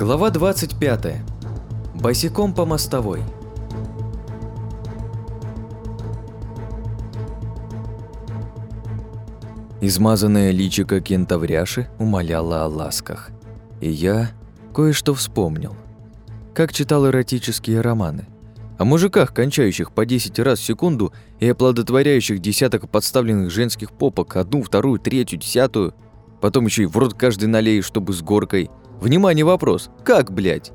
Глава 25. Босиком по мостовой. Измазанное личико кентавряши умоляло о ласках. И я кое-что вспомнил. Как читал эротические романы. О мужиках, кончающих по 10 раз в секунду и оплодотворяющих десяток подставленных женских попок, одну, вторую, третью, десятую, потом еще и в рот каждый налей, чтобы с горкой – Внимание, вопрос. Как, блядь?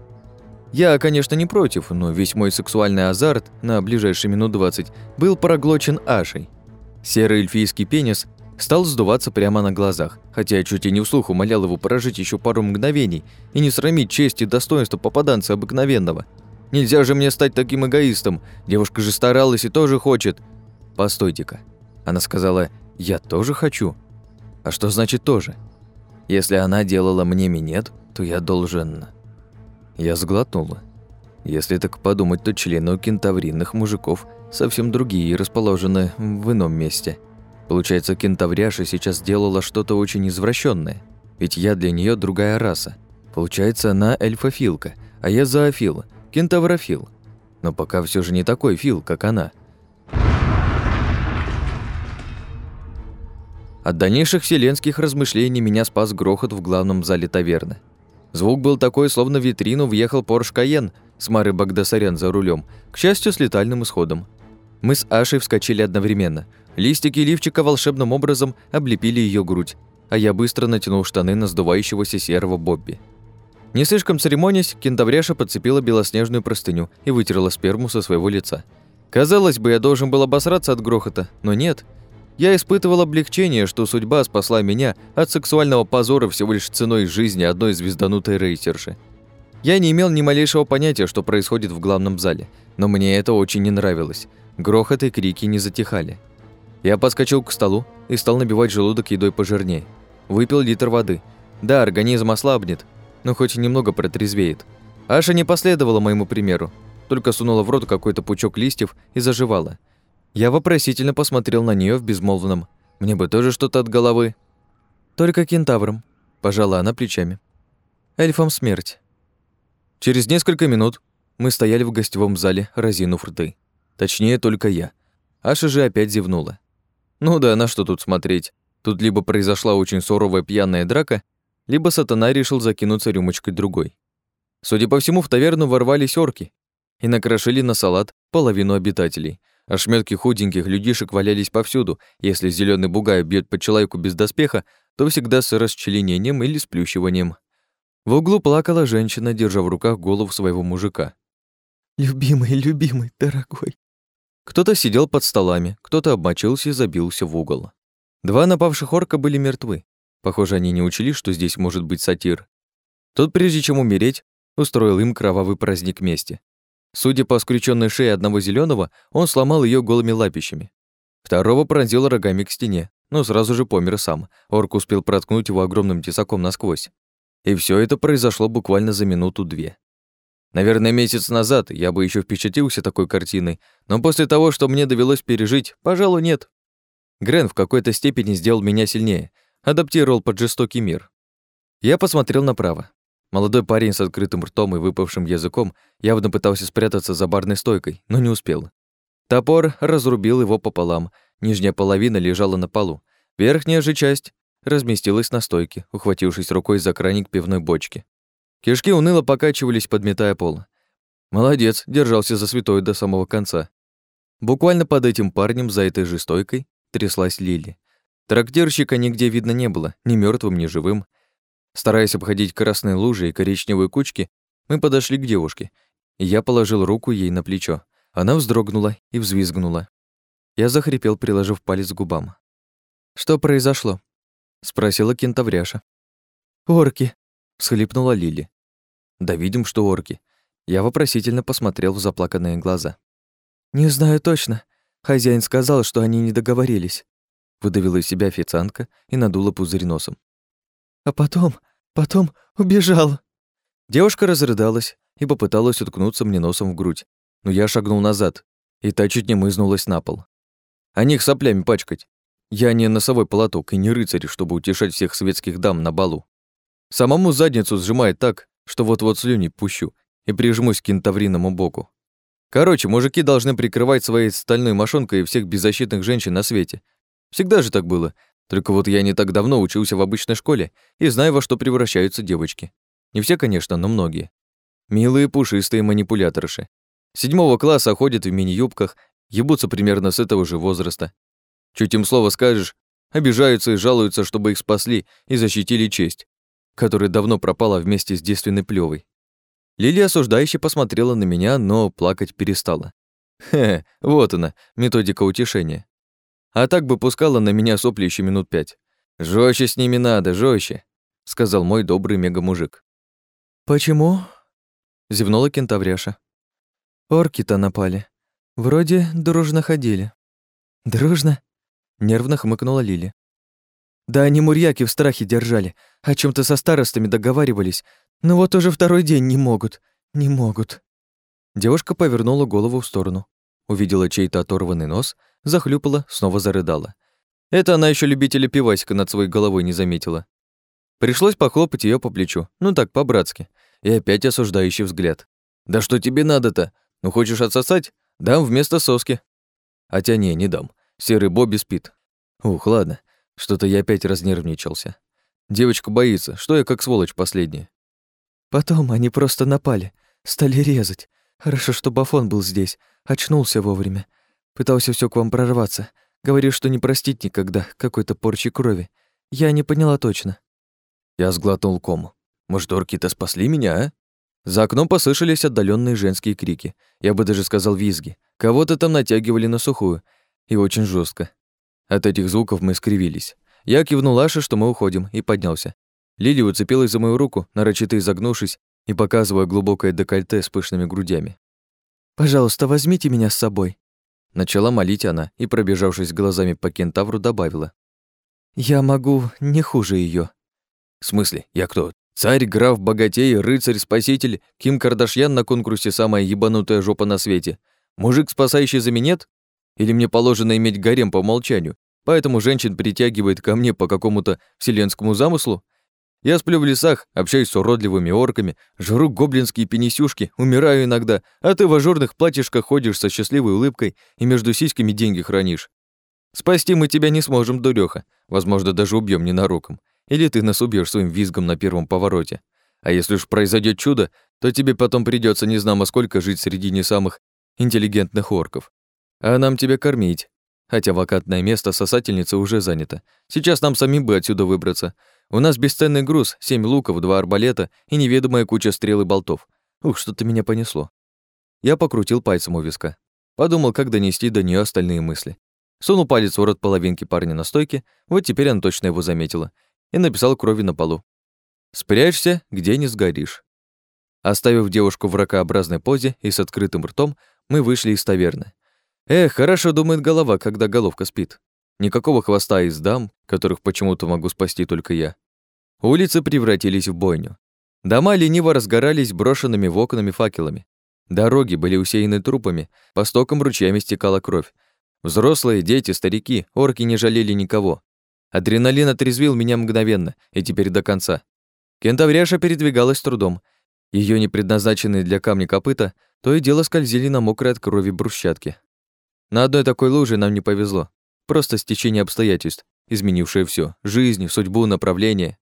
Я, конечно, не против, но весь мой сексуальный азарт на ближайшие минут 20 был проглочен Ашей. Серый эльфийский пенис стал сдуваться прямо на глазах, хотя я чуть и не вслух умолял его прожить еще пару мгновений и не срамить честь и достоинство попаданца обыкновенного. Нельзя же мне стать таким эгоистом, девушка же старалась и тоже хочет. Постойте-ка. Она сказала, я тоже хочу. А что значит тоже? Если она делала мне минет, то я должен... Я сглотнула. Если так подумать, то члены у кентавринных мужиков совсем другие и расположены в ином месте. Получается, кентавряша сейчас делала что-то очень извращенное, ведь я для нее другая раса. Получается, она эльфофилка, а я зоофил, кентаврофил. Но пока все же не такой фил, как она. От дальнейших вселенских размышлений меня спас грохот в главном зале таверны. Звук был такой, словно в витрину въехал Порш Каен с Марой Багдасарян за рулем, к счастью, с летальным исходом. Мы с Ашей вскочили одновременно. Листики лифчика волшебным образом облепили ее грудь, а я быстро натянул штаны на сдувающегося серого Бобби. Не слишком церемонясь, кентавряша подцепила белоснежную простыню и вытерла сперму со своего лица. Казалось бы, я должен был обосраться от грохота, но нет – я испытывал облегчение, что судьба спасла меня от сексуального позора всего лишь ценой жизни одной звезданутой рейсерши. Я не имел ни малейшего понятия, что происходит в главном зале, но мне это очень не нравилось. Грохот и крики не затихали. Я подскочил к столу и стал набивать желудок едой пожирнее. Выпил литр воды. Да, организм ослабнет, но хоть немного протрезвеет. Аша не последовала моему примеру, только сунула в рот какой-то пучок листьев и заживала – я вопросительно посмотрел на нее в безмолвном. Мне бы тоже что-то от головы. Только кентавром, пожала она плечами. Эльфам смерть. Через несколько минут мы стояли в гостевом зале, разинув рты. Точнее, только я. Аша же опять зевнула. Ну да, на что тут смотреть? Тут либо произошла очень суровая пьяная драка, либо сатана решил закинуться рюмочкой другой. Судя по всему, в таверну ворвались орки и накрошили на салат половину обитателей – Ошметки худеньких людишек валялись повсюду. Если зеленый бугай бьет по человеку без доспеха, то всегда с расчленением или сплющиванием. В углу плакала женщина, держа в руках голову своего мужика. «Любимый, любимый, дорогой». Кто-то сидел под столами, кто-то обмочился и забился в угол. Два напавших орка были мертвы. Похоже, они не учли, что здесь может быть сатир. Тот, прежде чем умереть, устроил им кровавый праздник мести. Судя по скрюченной шее одного зеленого, он сломал ее голыми лапищами. Второго пронзил рогами к стене, но сразу же помер сам. Орк успел проткнуть его огромным тесаком насквозь. И все это произошло буквально за минуту-две. Наверное, месяц назад я бы еще впечатлился такой картиной, но после того, что мне довелось пережить, пожалуй, нет. Грен в какой-то степени сделал меня сильнее, адаптировал под жестокий мир. Я посмотрел направо. Молодой парень с открытым ртом и выпавшим языком явно пытался спрятаться за барной стойкой, но не успел. Топор разрубил его пополам, нижняя половина лежала на полу, верхняя же часть разместилась на стойке, ухватившись рукой за краник пивной бочки. Кишки уныло покачивались, подметая пол. Молодец, держался за святой до самого конца. Буквально под этим парнем, за этой же стойкой, тряслась Лили. Трактирщика нигде видно не было, ни мертвым, ни живым. Стараясь обходить красные лужи и коричневые кучки, мы подошли к девушке, и я положил руку ей на плечо. Она вздрогнула и взвизгнула. Я захрипел, приложив палец к губам. «Что произошло?» — спросила кентавряша. «Орки!» — всхлипнула Лили. «Да видим, что орки». Я вопросительно посмотрел в заплаканные глаза. «Не знаю точно. Хозяин сказал, что они не договорились». Выдавила из себя официантка и надула пузырь носом. А потом, потом убежал. Девушка разрыдалась и попыталась уткнуться мне носом в грудь, но я шагнул назад, и та чуть не мызнулась на пол. А них соплями пачкать. Я не носовой полоток и не рыцарь, чтобы утешать всех светских дам на балу. Самому задницу сжимает так, что вот-вот слюни пущу и прижмусь к кентавриному боку. Короче, мужики должны прикрывать своей стальной мошонкой всех беззащитных женщин на свете. Всегда же так было. Только вот я не так давно учился в обычной школе и знаю, во что превращаются девочки. Не все, конечно, но многие. Милые пушистые манипуляторши. Седьмого класса ходят в мини-юбках, ебутся примерно с этого же возраста. Чуть им слово скажешь, обижаются и жалуются, чтобы их спасли и защитили честь, которая давно пропала вместе с девственной плевой. Лилия осуждающе посмотрела на меня, но плакать перестала. Хе, вот она, методика утешения. А так бы пускала на меня сопли еще минут пять. Жёстче с ними надо, жёстче, сказал мой добрый мега-мужик. «Почему?» — зевнула кентавряша. «Орки-то напали. Вроде дружно ходили». «Дружно?» — нервно хмыкнула Лили. «Да они мурьяки в страхе держали, о чем то со старостами договаривались, но вот уже второй день не могут, не могут». Девушка повернула голову в сторону, увидела чей-то оторванный нос, захлюпала, снова зарыдала. Это она еще любителя пивасика над своей головой не заметила. Пришлось похлопать ее по плечу, ну так, по-братски, и опять осуждающий взгляд. «Да что тебе надо-то? Ну хочешь отсосать? Дам вместо соски». Хотя не, не дам. Серый Бобби спит. Ух, ладно, что-то я опять разнервничался. Девочка боится, что я как сволочь последняя. Потом они просто напали, стали резать. Хорошо, что Бафон был здесь, очнулся вовремя. Пытался все к вам прорваться. Говорил, что не простить никогда какой-то порчи крови. Я не поняла точно. Я сглотнул кому. Может, орки-то спасли меня, а? За окном послышались отдаленные женские крики. Я бы даже сказал визги. Кого-то там натягивали на сухую. И очень жестко. От этих звуков мы скривились. Я кивнул Аше, что мы уходим, и поднялся. Лили уцепилась за мою руку, нарочито изогнувшись и показывая глубокое декольте с пышными грудями. «Пожалуйста, возьмите меня с собой», Начала молить она и, пробежавшись глазами по кентавру, добавила. «Я могу не хуже ее. В смысле, я кто? Царь, граф, богатей, рыцарь, спаситель, Ким Кардашьян на конкурсе самая ебанутая жопа на свете. Мужик, спасающий за минет? Или мне положено иметь гарем по умолчанию, поэтому женщин притягивает ко мне по какому-то вселенскому замыслу? Я сплю в лесах, общаюсь с уродливыми орками, жру гоблинские пенисюшки, умираю иногда, а ты в ажурных платьишках ходишь со счастливой улыбкой и между сиськами деньги хранишь. Спасти мы тебя не сможем, дуреха. Возможно, даже убьем ненароком. Или ты нас убьешь своим визгом на первом повороте. А если уж произойдет чудо, то тебе потом придется не знамо сколько жить среди не самых интеллигентных орков. А нам тебя кормить. Хотя вакантное место сосательницы уже занято. Сейчас нам самим бы отсюда выбраться. У нас бесценный груз, семь луков, два арбалета и неведомая куча стрел и болтов. Ух, что-то меня понесло. Я покрутил пальцем у виска. Подумал, как донести до нее остальные мысли. Сунул палец в рот половинки парня на стойке, вот теперь она точно его заметила, и написал крови на полу. «Спрячься, где не сгоришь». Оставив девушку в ракообразной позе и с открытым ртом, мы вышли из таверны. Эх, хорошо думает голова, когда головка спит. Никакого хвоста из дам, которых почему-то могу спасти только я. Улицы превратились в бойню. Дома лениво разгорались брошенными в окнами факелами. Дороги были усеяны трупами, по стокам ручьями стекала кровь. Взрослые, дети, старики, орки не жалели никого. Адреналин отрезвил меня мгновенно, и теперь до конца. Кентавряша передвигалась трудом. Ее непредназначенные для камня копыта то и дело скользили на мокрой от крови брусчатке. На одной такой луже нам не повезло. Просто стечение обстоятельств, изменившее все: жизнь, судьбу, направление.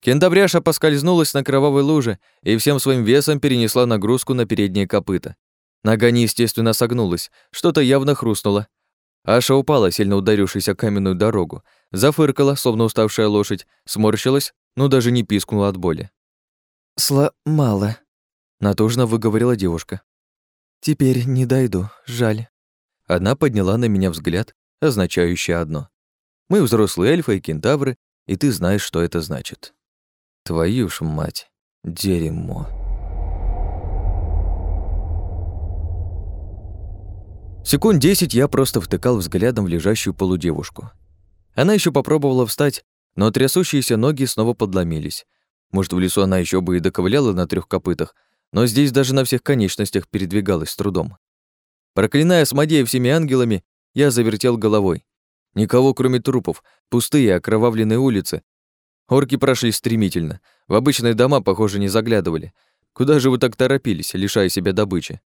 Кентавряша поскользнулась на кровавой луже и всем своим весом перенесла нагрузку на передние копыта. Нога неестественно согнулась, что-то явно хрустнуло. Аша упала, сильно ударившись о каменную дорогу, зафыркала, словно уставшая лошадь, сморщилась, но даже не пискнула от боли. «Сломала», — натужно выговорила девушка. «Теперь не дойду, жаль». Она подняла на меня взгляд, означающий одно. Мы взрослые эльфы и кентавры, и ты знаешь, что это значит. Твою ж мать, дерьмо. Секунд десять я просто втыкал взглядом в лежащую полудевушку. Она еще попробовала встать, но трясущиеся ноги снова подломились. Может, в лесу она еще бы и доковыляла на трех копытах, но здесь даже на всех конечностях передвигалась с трудом. Проклиная Асмодея всеми ангелами, я завертел головой. Никого, кроме трупов, пустые окровавленные улицы. Орки прошли стремительно. В обычные дома, похоже, не заглядывали. Куда же вы так торопились, лишая себя добычи?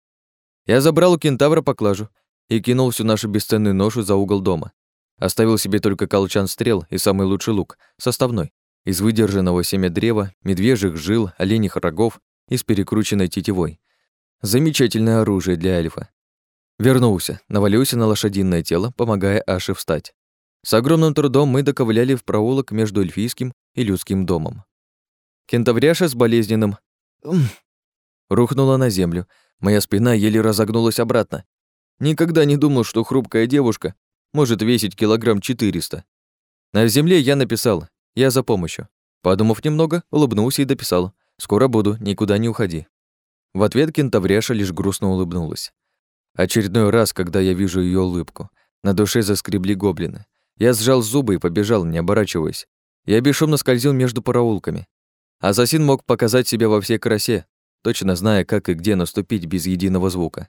Я забрал у кентавра поклажу и кинул всю нашу бесценную ношу за угол дома. Оставил себе только колчан стрел и самый лучший лук, составной, из выдержанного семя древа, медвежьих жил, оленьих рогов и с перекрученной тетивой. Замечательное оружие для эльфа. Вернулся, навалился на лошадиное тело, помогая Аше встать. С огромным трудом мы доковыляли в проулок между эльфийским и людским домом. Кентавряша с болезненным рухнула на землю. Моя спина еле разогнулась обратно. Никогда не думал, что хрупкая девушка может весить килограмм четыреста. На земле я написал «Я за помощью». Подумав немного, улыбнулся и дописал «Скоро буду, никуда не уходи». В ответ кентавряша лишь грустно улыбнулась. Очередной раз, когда я вижу ее улыбку, на душе заскребли гоблины. Я сжал зубы и побежал, не оборачиваясь. Я бесшумно скользил между параулками. Ассасин мог показать себя во всей красе, точно зная, как и где наступить без единого звука.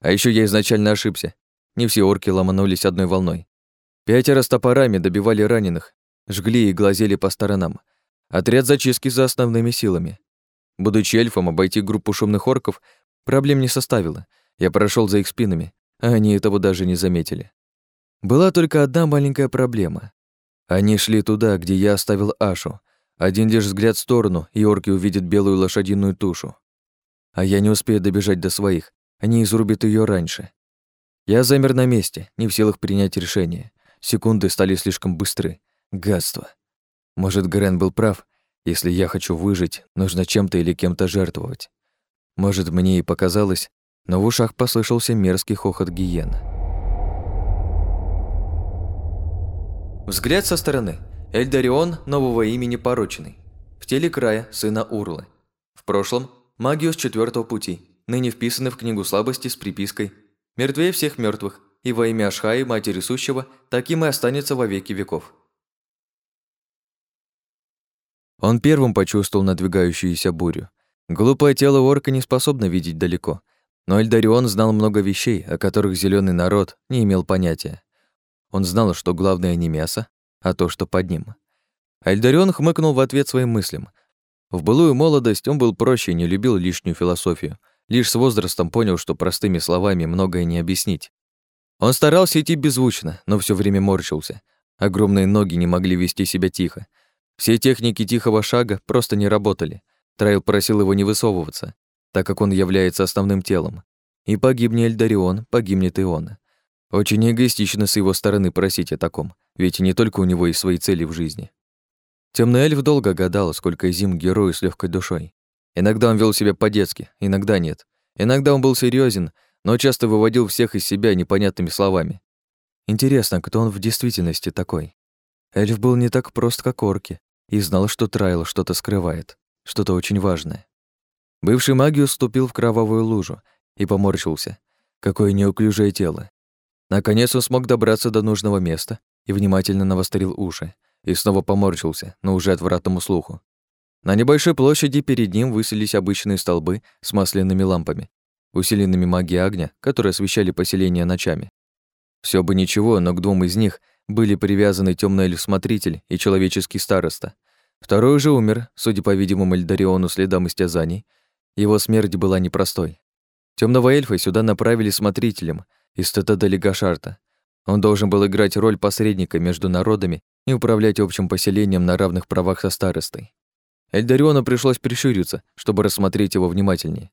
А еще я изначально ошибся. Не все орки ломанулись одной волной. Пятеро с топорами добивали раненых, жгли и глазели по сторонам. Отряд зачистки за основными силами. Будучи эльфом, обойти группу шумных орков проблем не составило. Я прошел за их спинами, а они этого даже не заметили. Была только одна маленькая проблема. Они шли туда, где я оставил Ашу. Один лишь взгляд в сторону, и орки увидят белую лошадиную тушу. А я не успею добежать до своих, они изрубят ее раньше. Я замер на месте, не в силах принять решение. Секунды стали слишком быстры. Гадство. Может, Грен был прав. Если я хочу выжить, нужно чем-то или кем-то жертвовать. Может, мне и показалось, но в ушах послышался мерзкий хохот гиен. Взгляд со стороны. Эльдарион нового имени пороченный. В теле края сына Урлы. В прошлом Магиус четвертого пути, ныне вписаны в книгу слабости с припиской «Мертвее всех мертвых, и во имя Ашхаи, Матери Сущего, таким и останется во веки веков». Он первым почувствовал надвигающуюся бурю. Глупое тело орка не способно видеть далеко, но Эльдарион знал много вещей, о которых зеленый народ не имел понятия. Он знал, что главное не мясо, а то, что под ним. Альдарион хмыкнул в ответ своим мыслям. В былую молодость он был проще и не любил лишнюю философию. Лишь с возрастом понял, что простыми словами многое не объяснить. Он старался идти беззвучно, но все время морщился. Огромные ноги не могли вести себя тихо. Все техники тихого шага просто не работали. Трайл просил его не высовываться, так как он является основным телом. И погибнет Эльдарион, погибнет и он. Очень эгоистично с его стороны просить о таком, ведь не только у него есть свои цели в жизни. Темный эльф долго гадал, сколько зим герою с легкой душой. Иногда он вел себя по-детски, иногда нет. Иногда он был серьезен, но часто выводил всех из себя непонятными словами. Интересно, кто он в действительности такой? Эльф был не так прост, как орки, и знал, что Трайл что-то скрывает, что-то очень важное. Бывший магиус ступил в кровавую лужу и поморщился. Какое неуклюжее тело. Наконец он смог добраться до нужного места и внимательно навострил уши, и снова поморщился, но уже отвратному слуху. На небольшой площади перед ним высились обычные столбы с масляными лампами, усиленными магией огня, которые освещали поселение ночами. Все бы ничего, но к двум из них были привязаны темный эльф-смотритель и человеческий староста. Второй же умер, судя по видимому Эльдариону следам истязаний. Его смерть была непростой. Темного эльфа сюда направили смотрителем, из цитадели Гашарта. Он должен был играть роль посредника между народами и управлять общим поселением на равных правах со старостой. Эльдариону пришлось прищуриться, чтобы рассмотреть его внимательнее.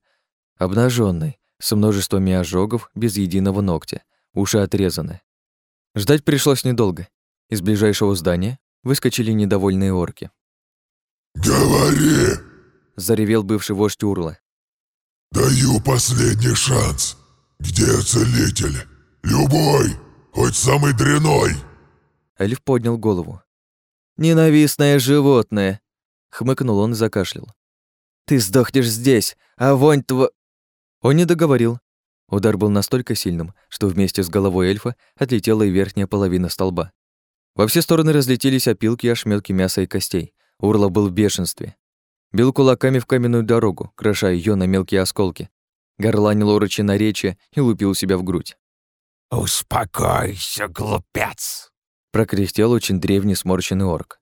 Обнаженный, с множествами ожогов, без единого ногтя, уши отрезаны. Ждать пришлось недолго. Из ближайшего здания выскочили недовольные орки. «Говори!» – заревел бывший вождь Урла. «Даю последний шанс. «Где целитель? Любой, хоть самый дряной!» Эльф поднял голову. «Ненавистное животное!» Хмыкнул он и закашлял. «Ты сдохнешь здесь, а вонь тво...» Он не договорил. Удар был настолько сильным, что вместе с головой эльфа отлетела и верхняя половина столба. Во все стороны разлетелись опилки и ошметки мяса и костей. Урла был в бешенстве. Бил кулаками в каменную дорогу, крошая ее на мелкие осколки, горланил урочи наречия и лупил себя в грудь. «Успокойся, глупец!» прокряхтел очень древний сморщенный орк.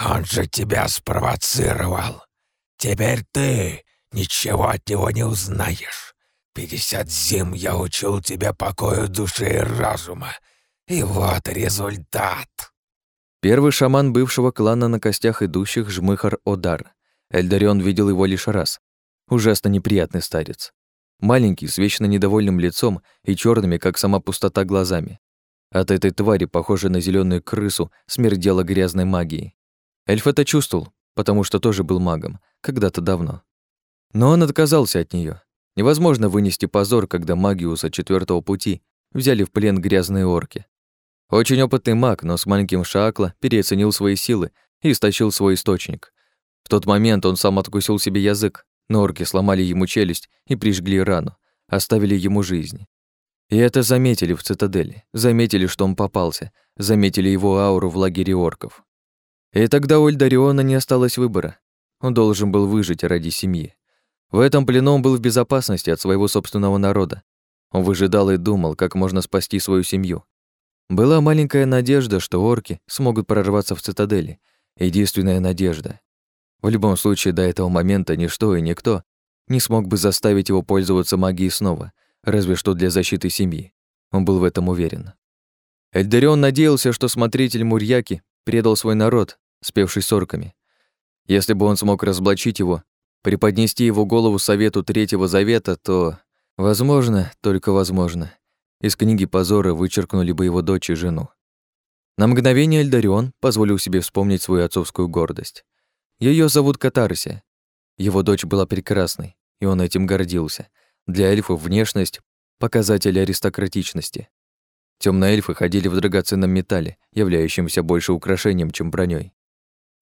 Он же тебя спровоцировал. Теперь ты ничего от него не узнаешь. Пятьдесят зим я учил тебя покою души и разума. И вот результат. Первый шаман бывшего клана на костях идущих Жмыхар Одар. Эльдарион видел его лишь раз. Ужасно неприятный старец. Маленький, с вечно недовольным лицом и черными, как сама пустота, глазами. От этой твари, похожей на зеленую крысу, смердело грязной магией. Эльф это чувствовал, потому что тоже был магом, когда-то давно. Но он отказался от нее. Невозможно вынести позор, когда магиуса четвертого пути взяли в плен грязные орки. Очень опытный маг, но с маленьким Шаакла переоценил свои силы и истощил свой источник. В тот момент он сам откусил себе язык, но орки сломали ему челюсть и прижгли рану, оставили ему жизнь. И это заметили в цитадели, заметили, что он попался, заметили его ауру в лагере орков. И тогда у Эльдариона не осталось выбора. Он должен был выжить ради семьи. В этом плену он был в безопасности от своего собственного народа. Он выжидал и думал, как можно спасти свою семью, была маленькая надежда, что орки смогут прорваться в цитадели. Единственная надежда. В любом случае, до этого момента ничто и никто не смог бы заставить его пользоваться магией снова, разве что для защиты семьи. Он был в этом уверен. Эльдарион надеялся, что смотритель Мурьяки предал свой народ, спевший с орками. Если бы он смог разоблачить его, преподнести его голову Совету Третьего Завета, то, возможно, только возможно, из книги позора вычеркнули бы его дочь и жену. На мгновение Эльдарион позволил себе вспомнить свою отцовскую гордость. Ее зовут Катарсия. Его дочь была прекрасной, и он этим гордился. Для эльфов внешность — показатель аристократичности. Темные эльфы ходили в драгоценном металле, являющемся больше украшением, чем броней.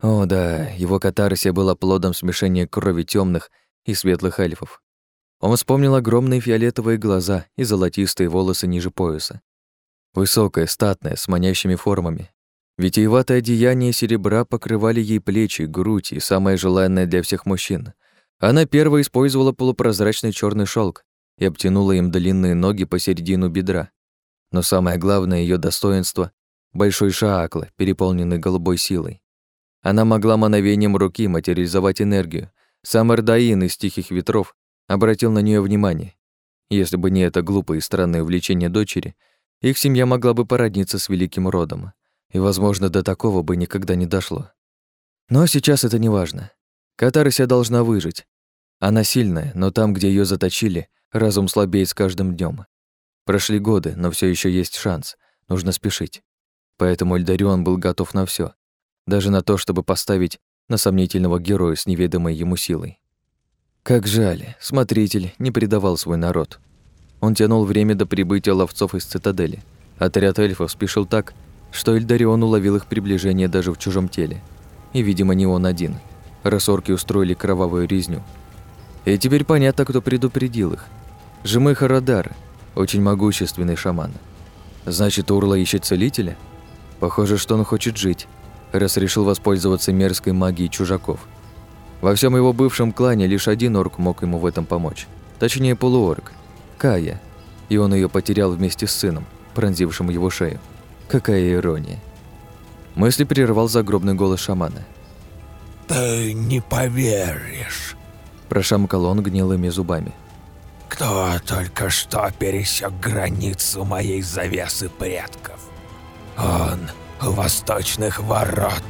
О да, его катарсия была плодом смешения крови темных и светлых эльфов. Он вспомнил огромные фиолетовые глаза и золотистые волосы ниже пояса. Высокая, статная, с манящими формами. Витиеватое одеяние серебра покрывали ей плечи, грудь и самое желанное для всех мужчин. Она первая использовала полупрозрачный черный шелк и обтянула им длинные ноги посередину бедра. Но самое главное ее достоинство — большой шаакла, переполненный голубой силой. Она могла мановением руки материализовать энергию. Сам Эрдаин из «Тихих ветров» обратил на нее внимание. Если бы не это глупое и странное увлечение дочери, их семья могла бы породниться с великим родом, и, возможно, до такого бы никогда не дошло. Но сейчас это не важно. Катарсия должна выжить. Она сильная, но там, где ее заточили, разум слабеет с каждым днем. Прошли годы, но все еще есть шанс. Нужно спешить. Поэтому Эльдарион был готов на все, даже на то, чтобы поставить на сомнительного героя с неведомой ему силой. Как жаль, смотритель не предавал свой народ. Он тянул время до прибытия ловцов из цитадели. Отряд эльфов спешил так, что Эльдарион уловил их приближение даже в чужом теле. И, видимо, не он один. Рассорки устроили кровавую резню. И теперь понятно, кто предупредил их. Жемыха Радар, очень могущественный шаман. Значит, Урла ищет целителя? Похоже, что он хочет жить, раз решил воспользоваться мерзкой магией чужаков – во всем его бывшем клане лишь один орк мог ему в этом помочь. Точнее, полуорк. Кая. И он ее потерял вместе с сыном, пронзившим его шею. Какая ирония. Мысли прервал загробный голос шамана. «Ты не поверишь», – прошамкал он гнилыми зубами. «Кто только что пересек границу моей завесы предков? Он у восточных ворот».